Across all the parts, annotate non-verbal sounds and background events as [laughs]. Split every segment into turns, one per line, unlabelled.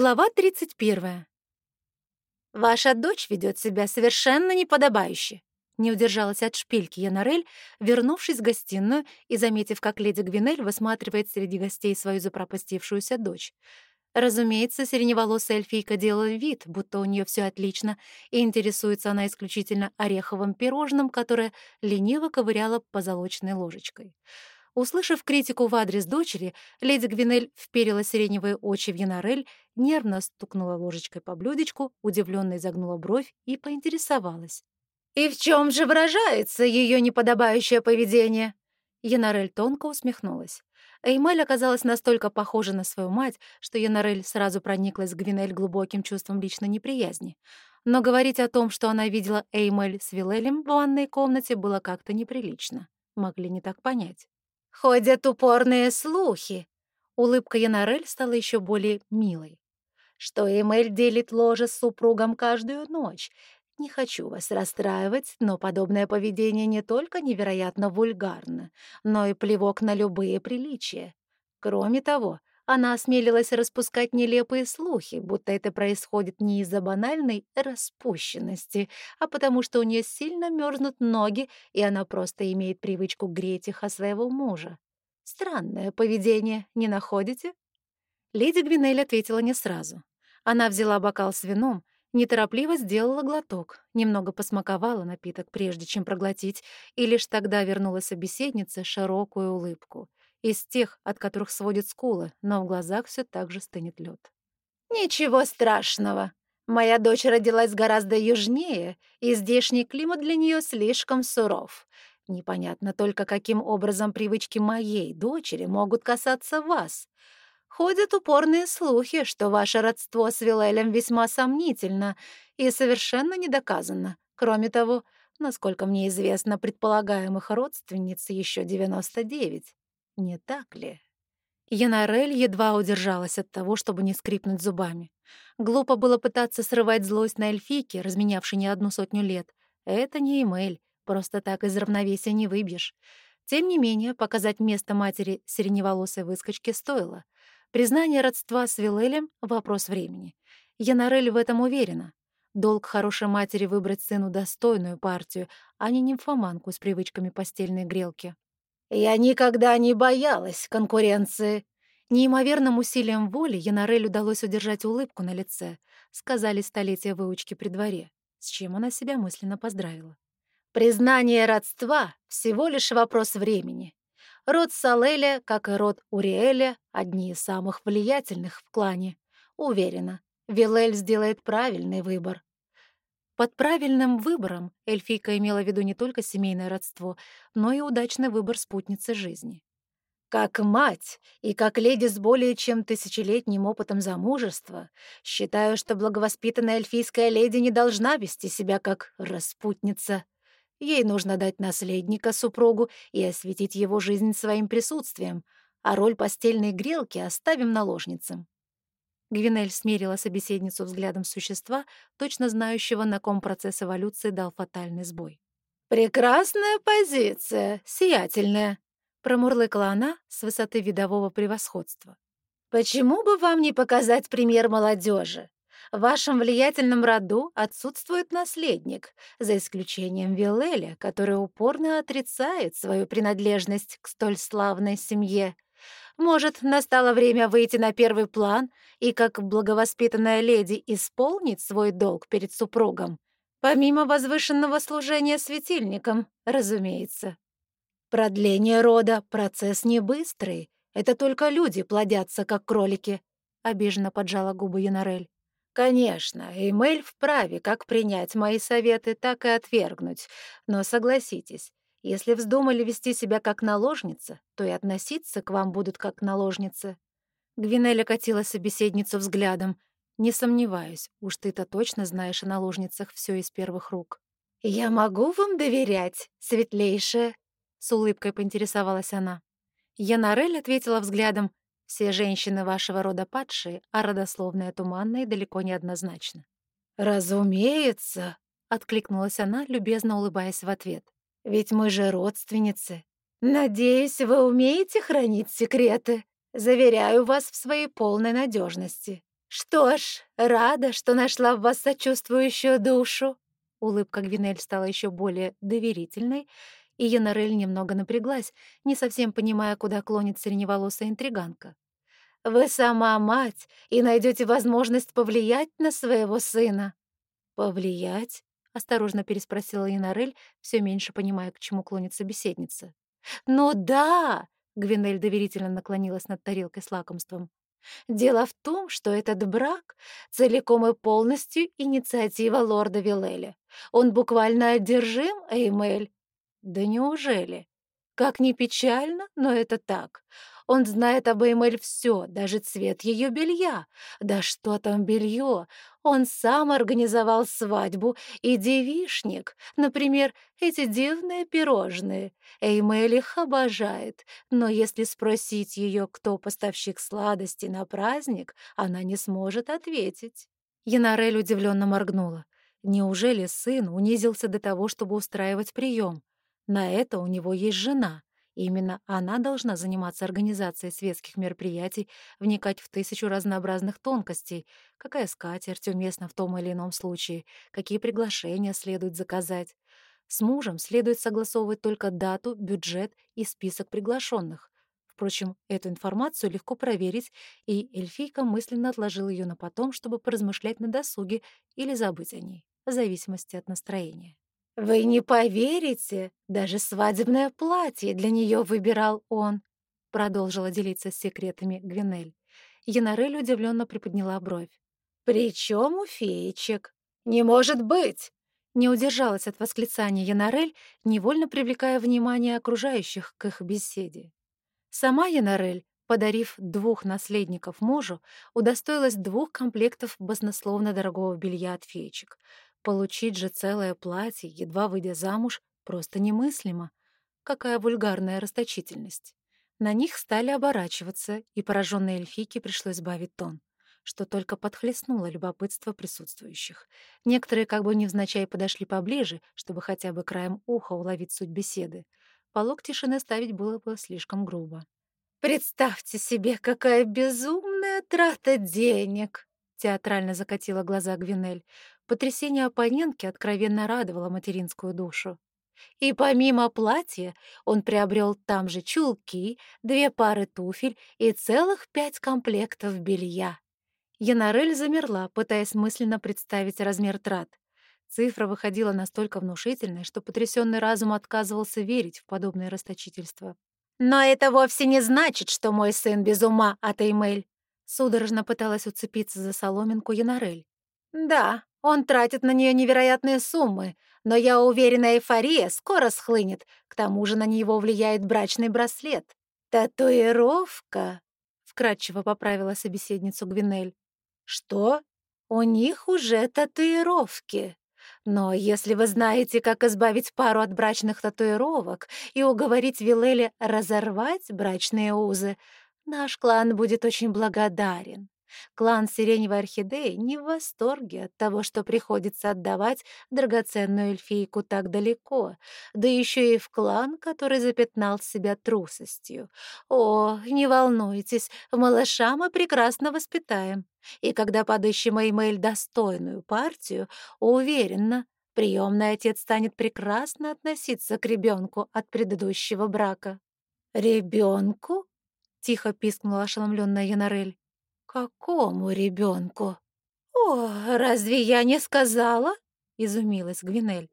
Глава 31. «Ваша дочь ведет себя совершенно неподобающе», — не удержалась от шпильки Янарель, вернувшись в гостиную и заметив, как леди Гвинель высматривает среди гостей свою запропастившуюся дочь. Разумеется, сиреневолосая эльфийка делала вид, будто у нее все отлично, и интересуется она исключительно ореховым пирожным, которое лениво ковыряла позолоченной ложечкой. Услышав критику в адрес дочери, леди Гвинель вперила сиреневые очи в Янарель, нервно стукнула ложечкой по блюдечку, удивленно изогнула бровь и поинтересовалась. «И в чем же выражается ее неподобающее поведение?» Янарель тонко усмехнулась. Эймель оказалась настолько похожа на свою мать, что Янарель сразу прониклась к Гвинель глубоким чувством личной неприязни. Но говорить о том, что она видела Эймель с Вилелем в ванной комнате, было как-то неприлично. Могли не так понять. Ходят упорные слухи. Улыбка Янарель стала еще более милой. Что Эмель делит ложе с супругом каждую ночь. Не хочу вас расстраивать, но подобное поведение не только невероятно вульгарно, но и плевок на любые приличия. Кроме того, она осмелилась распускать нелепые слухи, будто это происходит не из-за банальной распущенности, а потому что у нее сильно мерзнут ноги, и она просто имеет привычку греть их о своего мужа. Странное поведение, не находите? Леди Гвинель ответила не сразу. Она взяла бокал с вином, неторопливо сделала глоток, немного посмаковала напиток, прежде чем проглотить, и лишь тогда вернула собеседнице широкую улыбку из тех, от которых сводит скулы, но в глазах все так же стынет лед. «Ничего страшного. Моя дочь родилась гораздо южнее, и здешний климат для нее слишком суров. Непонятно только, каким образом привычки моей дочери могут касаться вас. Ходят упорные слухи, что ваше родство с Вилелем весьма сомнительно и совершенно не доказано. Кроме того, насколько мне известно, предполагаемых родственниц еще 99. Не так ли? Янарель едва удержалась от того, чтобы не скрипнуть зубами. Глупо было пытаться срывать злость на эльфийке, разменявшей не одну сотню лет. Это не Эмель, просто так из равновесия не выбьешь. Тем не менее, показать место матери сиреневолосой выскочки стоило. Признание родства с Вилелем — вопрос времени. Янарель в этом уверена. Долг хорошей матери выбрать сыну достойную партию, а не нимфоманку с привычками постельной грелки. Я никогда не боялась конкуренции. Неимоверным усилием воли Янарель удалось удержать улыбку на лице, сказали столетия выучки при дворе, с чем она себя мысленно поздравила. Признание родства — всего лишь вопрос времени. Род Салеля, как и род Уриэля, одни из самых влиятельных в клане. Уверена, Вилель сделает правильный выбор. Под правильным выбором эльфийка имела в виду не только семейное родство, но и удачный выбор спутницы жизни. Как мать и как леди с более чем тысячелетним опытом замужества, считаю, что благовоспитанная эльфийская леди не должна вести себя как распутница. Ей нужно дать наследника супругу и осветить его жизнь своим присутствием, а роль постельной грелки оставим наложницам. Гвинель смерила собеседницу взглядом существа, точно знающего, на ком процесс эволюции дал фатальный сбой. «Прекрасная позиция, сиятельная», — промурлыкала она с высоты видового превосходства. «Почему бы вам не показать пример молодежи? В вашем влиятельном роду отсутствует наследник, за исключением Вилеля, который упорно отрицает свою принадлежность к столь славной семье. Может, настало время выйти на первый план и, как благовоспитанная леди, исполнить свой долг перед супругом, помимо возвышенного служения светильникам, разумеется. Продление рода — процесс не быстрый, это только люди плодятся, как кролики, — обиженно поджала губы Янарель. Конечно, Эмель вправе как принять мои советы, так и отвергнуть, но согласитесь, если вздумали вести себя как наложница, то и относиться к вам будут как к наложнице». Гвинеля катила собеседницу взглядом. «Не сомневаюсь, уж ты-то точно знаешь о наложницах все из первых рук». «Я могу вам доверять, светлейшая?» — с улыбкой поинтересовалась она. Янарель ответила взглядом. «Все женщины вашего рода падшие, а родословная туманная далеко не однозначно». «Разумеется», — откликнулась она, любезно улыбаясь в ответ. Ведь мы же родственницы. Надеюсь, вы умеете хранить секреты. Заверяю вас в своей полной надежности. «Что ж, рада, что нашла в вас сочувствующую душу». Улыбка Гвинель стала еще более доверительной, и Янарель немного напряглась, не совсем понимая, куда клонит сиреневолосая интриганка. «Вы сама мать и найдете возможность повлиять на своего сына». «Повлиять?» — осторожно переспросила Янарель, все меньше понимая, к чему клонит собеседница. «Ну да!» — Гвинель доверительно наклонилась над тарелкой с лакомством. «Дело в том, что этот брак целиком и полностью инициатива лорда Вилеля. Он буквально одержим, Эймель». «Да неужели?» Как ни печально, но это так. Он знает об Эймель все, даже цвет ее белья. Да что там белье? Он сам организовал свадьбу и девишник. Например, эти дивные пирожные. Эймель их обожает. Но если спросить ее, кто поставщик сладостей на праздник, она не сможет ответить. Янарель удивленно моргнула. Неужели сын унизился до того, чтобы устраивать прием? На это у него есть жена. Именно она должна заниматься организацией светских мероприятий, вникать в тысячу разнообразных тонкостей, какая скатерть уместна в том или ином случае, какие приглашения следует заказать. С мужем следует согласовывать только дату, бюджет и список приглашенных. Впрочем, эту информацию легко проверить, и эльфийка мысленно отложила ее на потом, чтобы поразмышлять на досуге или забыть о ней, в зависимости от настроения. «Вы не поверите, даже свадебное платье для нее выбирал он», продолжила делиться секретами Гвинель. Янарель удивленно приподняла бровь. «Причем у феечек? Не может быть!» Не удержалась от восклицания Янарель, невольно привлекая внимание окружающих к их беседе. Сама Янарель, подарив двух наследников мужу, удостоилась двух комплектов баснословно дорогого белья от феечек — Получить же целое платье, едва выйдя замуж, просто немыслимо. Какая вульгарная расточительность. На них стали оборачиваться, и пораженной эльфийке пришлось сбавить тон, что только подхлестнуло любопытство присутствующих. Некоторые как бы невзначай подошли поближе, чтобы хотя бы краем уха уловить суть беседы. Полог тишины ставить было бы слишком грубо. «Представьте себе, какая безумная трата денег!» Театрально закатила глаза Гвинель. Потрясение оппонентки откровенно радовало материнскую душу. И помимо платья он приобрел там же чулки, две пары туфель и целых пять комплектов белья. Янарель замерла, пытаясь мысленно представить размер трат. Цифра выходила настолько внушительной, что потрясенный разум отказывался верить в подобное расточительство. «Но это вовсе не значит, что мой сын без ума от Эймель!» Судорожно пыталась уцепиться за соломинку Янарель. «Да, он тратит на нее невероятные суммы, но я уверена, эйфория скоро схлынет. К тому же на него влияет брачный браслет. Татуировка, вкратчиво поправила собеседницу Гвинель. Что? У них уже татуировки. Но если вы знаете, как избавить пару от брачных татуировок и уговорить Вилели разорвать брачные узы, наш клан будет очень благодарен. Клан Сиреневой Орхидеи не в восторге от того, что приходится отдавать драгоценную эльфийку так далеко, да еще и в клан, который запятнал себя трусостью. О, не волнуйтесь, малыша мы прекрасно воспитаем. И когда подыщем Эймель достойную партию, уверенно, приемный отец станет прекрасно относиться к ребенку от предыдущего брака. «Ребенку?» — тихо пискнула ошеломленная Янарель. «Какому ребенку?» «О, разве я не сказала?» — изумилась Гвинель.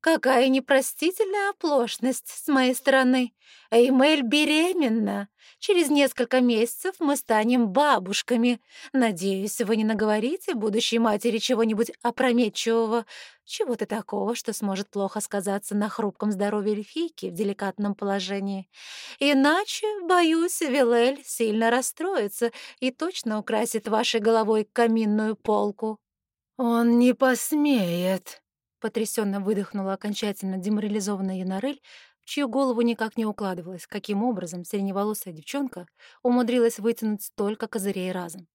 «Какая непростительная оплошность с моей стороны. Эймель беременна. Через несколько месяцев мы станем бабушками. Надеюсь, вы не наговорите будущей матери чего-нибудь опрометчивого, чего-то такого, что сможет плохо сказаться на хрупком здоровье эльфийки в деликатном положении. Иначе, боюсь, Вилель сильно расстроится и точно украсит вашей головой каминную полку». «Он не посмеет», — потрясенно выдохнула окончательно деморализованная Янарель, чью голову никак не укладывалось, каким образом сиреневолосая девчонка умудрилась вытянуть столько козырей разом.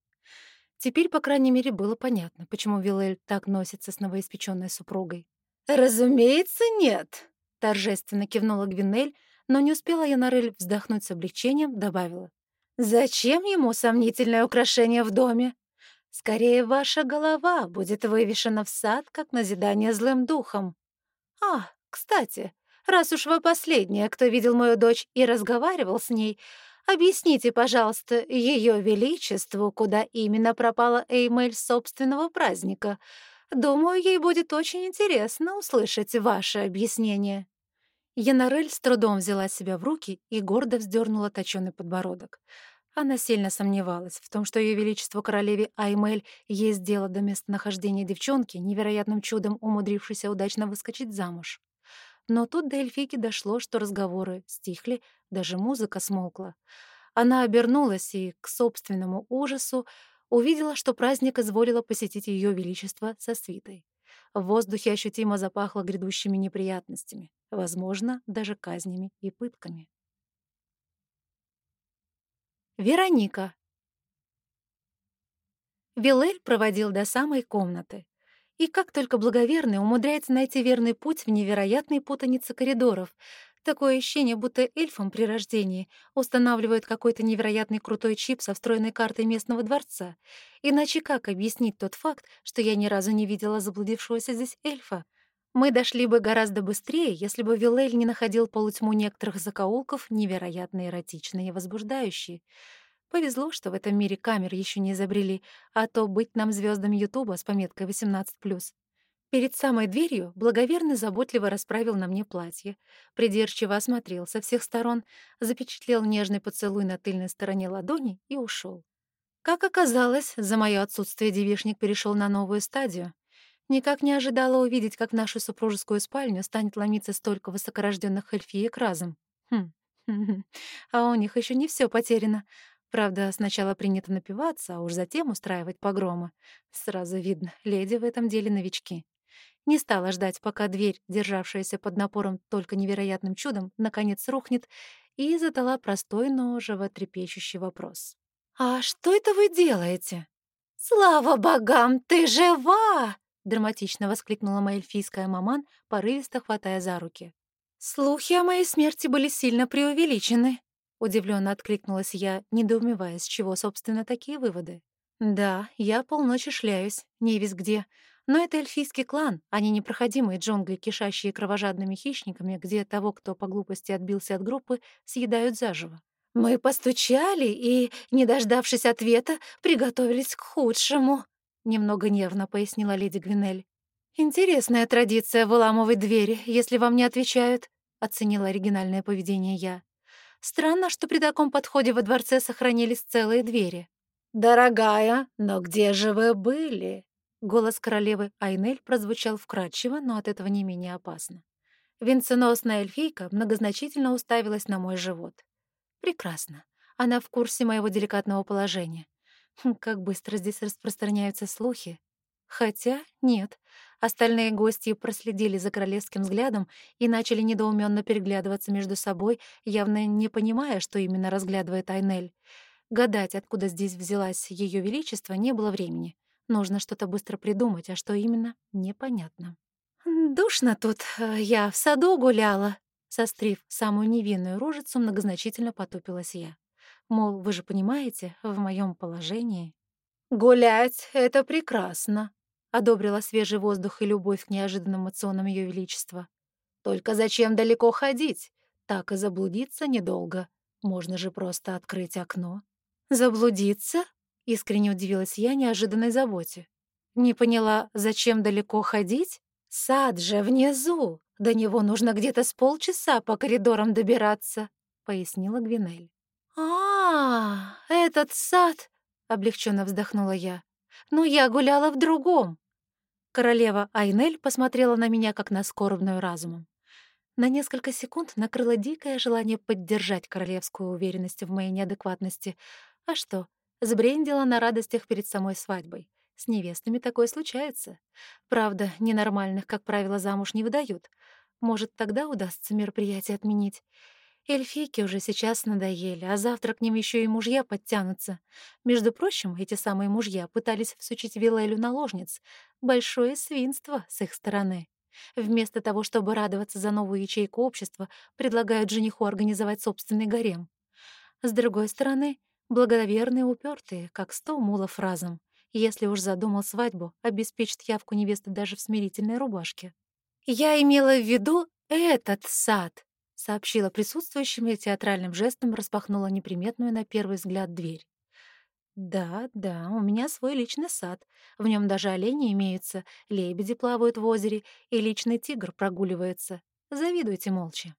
Теперь, по крайней мере, было понятно, почему Вилель так носится с новоиспеченной супругой. «Разумеется, нет», — торжественно кивнула Гвинель, но не успела Янарель вздохнуть с облегчением, добавила. «Зачем ему сомнительное украшение в доме? Скорее, ваша голова будет вывешена в сад, как назидание злым духом. А, кстати, раз уж вы последняя, кто видел мою дочь и разговаривал с ней, объясните, пожалуйста, ее величеству, куда именно пропала Эймель собственного праздника. Думаю, ей будет очень интересно услышать ваше объяснение». Янарель с трудом взяла себя в руки и гордо вздернула точёный подбородок. Она сильно сомневалась в том, что Ее Величество королеве Аймель есть дело до местонахождения девчонки, невероятным чудом умудрившейся удачно выскочить замуж. Но тут до эльфийки дошло, что разговоры стихли, даже музыка смолкла. Она обернулась и, к собственному ужасу, увидела, что праздник изволило посетить Ее Величество со свитой. В воздухе ощутимо запахло грядущими неприятностями, возможно, даже казнями и пытками. Вероника. Вилель проводил до самой комнаты. И как только благоверный умудряется найти верный путь в невероятной путанице коридоров, такое ощущение, будто эльфам при рождении устанавливают какой-то невероятный крутой чип со встроенной картой местного дворца. Иначе как объяснить тот факт, что я ни разу не видела заблудившегося здесь эльфа? Мы дошли бы гораздо быстрее, если бы Вилель не находил полутьму некоторых закоулков невероятно эротичные и возбуждающие. Повезло, что в этом мире камер еще не изобрели, а то быть нам звездам Ютуба с пометкой 18+. Перед самой дверью благоверный заботливо расправил на мне платье, придирчиво осмотрел со всех сторон, запечатлел нежный поцелуй на тыльной стороне ладони и ушел. Как оказалось, за мое отсутствие девишник перешел на новую стадию. Никак не ожидала увидеть, как в нашу супружескую спальню станет ломиться столько высокорожденных эльфиек разом. Хм. [laughs] А у них еще не все потеряно. Правда, сначала принято напиваться, а уж затем устраивать погромы. Сразу видно, леди в этом деле новички. Не стала ждать, пока дверь, державшаяся под напором только невероятным чудом, наконец рухнет, и задала простой, но животрепещущий вопрос. «А что это вы делаете?» «Слава богам, ты жива!» — драматично воскликнула моя эльфийская маман, порывисто хватая за руки. «Слухи о моей смерти были сильно преувеличены», — удивленно откликнулась я, недоумевая, с чего, собственно, такие выводы. «Да, я полночи шляюсь, не весь где, но это эльфийский клан, а не непроходимые джунгли, кишащие кровожадными хищниками, где того, кто по глупости отбился от группы, съедают заживо. Мы постучали и, не дождавшись ответа, приготовились к худшему», немного нервно пояснила леди Гвинель. Интересная традиция выламывать двери, если вам не отвечают, оценила оригинальное поведение я. Странно, что при таком подходе во дворце сохранились целые двери. «Дорогая, но где же вы были?» Голос королевы Айнель прозвучал вкрадчиво, но от этого не менее опасно. Венценосная эльфийка многозначительно уставилась на мой живот. «Прекрасно. Она в курсе моего деликатного положения. Хм, как быстро здесь распространяются слухи. Хотя нет. Остальные гости проследили за королевским взглядом и начали недоуменно переглядываться между собой, явно не понимая, что именно разглядывает Айнель. Гадать, откуда здесь взялась Ее Величество, не было времени. Нужно что-то быстро придумать, а что именно — непонятно. «Душно тут. Э, я в саду гуляла», — сострив самую невинную рожицу, многозначительно потупилась я. Мол, вы же понимаете, в моем положении... «Гулять — это прекрасно», — одобрила свежий воздух и любовь к неожиданным эмоционам Ее Величества. «Только зачем далеко ходить? Так и заблудиться недолго. Можно же просто открыть окно». «Заблудиться?» — искренне удивилась я неожиданной заботе. «Не поняла, зачем далеко ходить? Сад же внизу. До него нужно где-то с полчаса по коридорам добираться», — пояснила Гвинель. «А, этот сад!» — облегченно вздохнула я. «Ну, я гуляла в другом». Королева Айнель посмотрела на меня, как на скорбную разумом. На несколько секунд накрыло дикое желание поддержать королевскую уверенность в моей неадекватности. А что, сбрендила на радостях перед самой свадьбой. С невестами такое случается. Правда, ненормальных, как правило, замуж не выдают. Может, тогда удастся мероприятие отменить. Эльфийки уже сейчас надоели, а завтра к ним еще и мужья подтянутся. Между прочим, эти самые мужья пытались всучить Вилелю наложниц. Большое свинство с их стороны. Вместо того, чтобы радоваться за новую ячейку общества, предлагают жениху организовать собственный гарем. С другой стороны, благоверные упертые, как сто мулов разом. Если уж задумал свадьбу, обеспечит явку невесты даже в смирительной рубашке. «Я имела в виду этот сад», — сообщила присутствующим и театральным жестом распахнула неприметную на первый взгляд дверь. «Да, да, у меня свой личный сад. В нем даже олени имеются, лебеди плавают в озере, и личный тигр прогуливается. Завидуйте молча».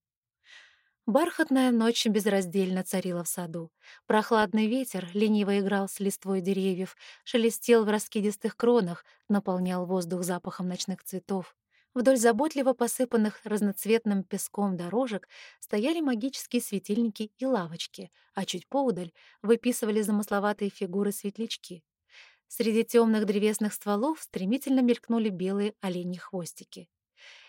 Бархатная ночь безраздельно царила в саду. Прохладный ветер лениво играл с листвой деревьев, шелестел в раскидистых кронах, наполнял воздух запахом ночных цветов. Вдоль заботливо посыпанных разноцветным песком дорожек стояли магические светильники и лавочки, а чуть поудаль выписывали замысловатые фигуры светлячки. Среди темных древесных стволов стремительно мелькнули белые оленьи хвостики.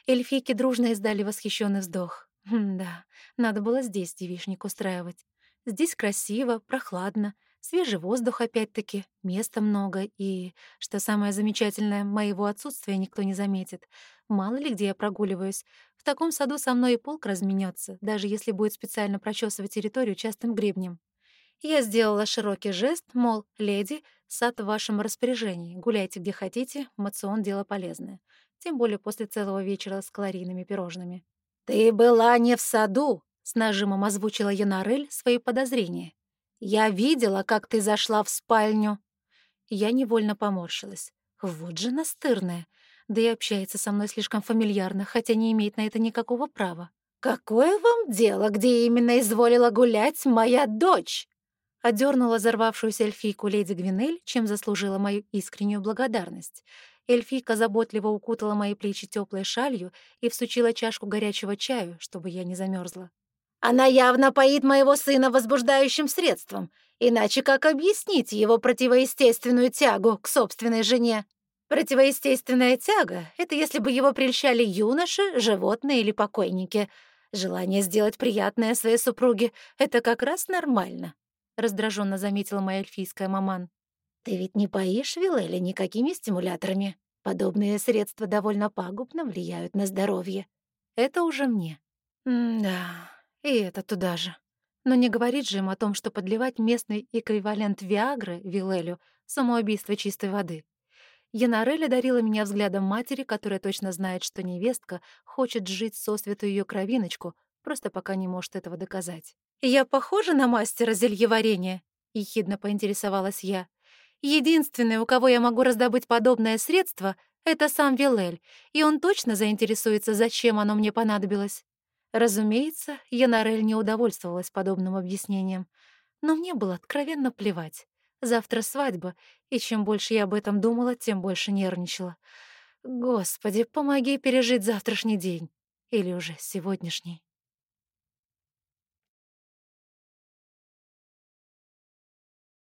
Эльфийки дружно издали восхищенный вздох. Хм, да, надо было здесь девишник устраивать. Здесь красиво, прохладно, свежий воздух опять-таки, места много и, что самое замечательное, моего отсутствия никто не заметит. Мало ли где я прогуливаюсь. В таком саду со мной и полк разменется, даже если будет специально прочесывать территорию частым гребнем. Я сделала широкий жест, мол, леди, сад в вашем распоряжении, гуляйте где хотите, мацион — дело полезное. Тем более после целого вечера с калорийными пирожными. «Ты была не в саду», — с нажимом озвучила Янарель свои подозрения. «Я видела, как ты зашла в спальню». Я невольно поморщилась. Вот же настырная. Да и общается со мной слишком фамильярно, хотя не имеет на это никакого права. «Какое вам дело, где именно изволила гулять моя дочь?» Одернула взорвавшуюся эльфийку леди Гвинель, чем заслужила мою искреннюю благодарность. Эльфийка заботливо укутала мои плечи теплой шалью и всучила чашку горячего чаю, чтобы я не замерзла. «Она явно поит моего сына возбуждающим средством, иначе как объяснить его противоестественную тягу к собственной жене?» Противоестественная тяга — это если бы его прельщали юноши, животные или покойники. Желание сделать приятное своей супруге — это как раз нормально, — раздраженно заметила моя эльфийская маман. «Ты ведь не поишь Вилеля никакими стимуляторами. Подобные средства довольно пагубно влияют на здоровье. Это уже мне». «Да, и это туда же. Но не говорит же им о том, что подливать местный эквивалент Виагры Вилелю — самоубийство чистой воды». Янарель дарила меня взглядом матери, которая точно знает, что невестка хочет жить сосвету ее кровиночку, просто пока не может этого доказать. «Я похожа на мастера зельеварения?» — ехидно поинтересовалась я. Единственный, у кого я могу раздобыть подобное средство, это сам Вилель, и он точно заинтересуется, зачем оно мне понадобилось. Разумеется, Янарель не удовольствовалась подобным объяснением, но мне было откровенно плевать. Завтра свадьба, и чем больше я об этом думала, тем больше нервничала. Господи, помоги пережить завтрашний день. Или уже сегодняшний.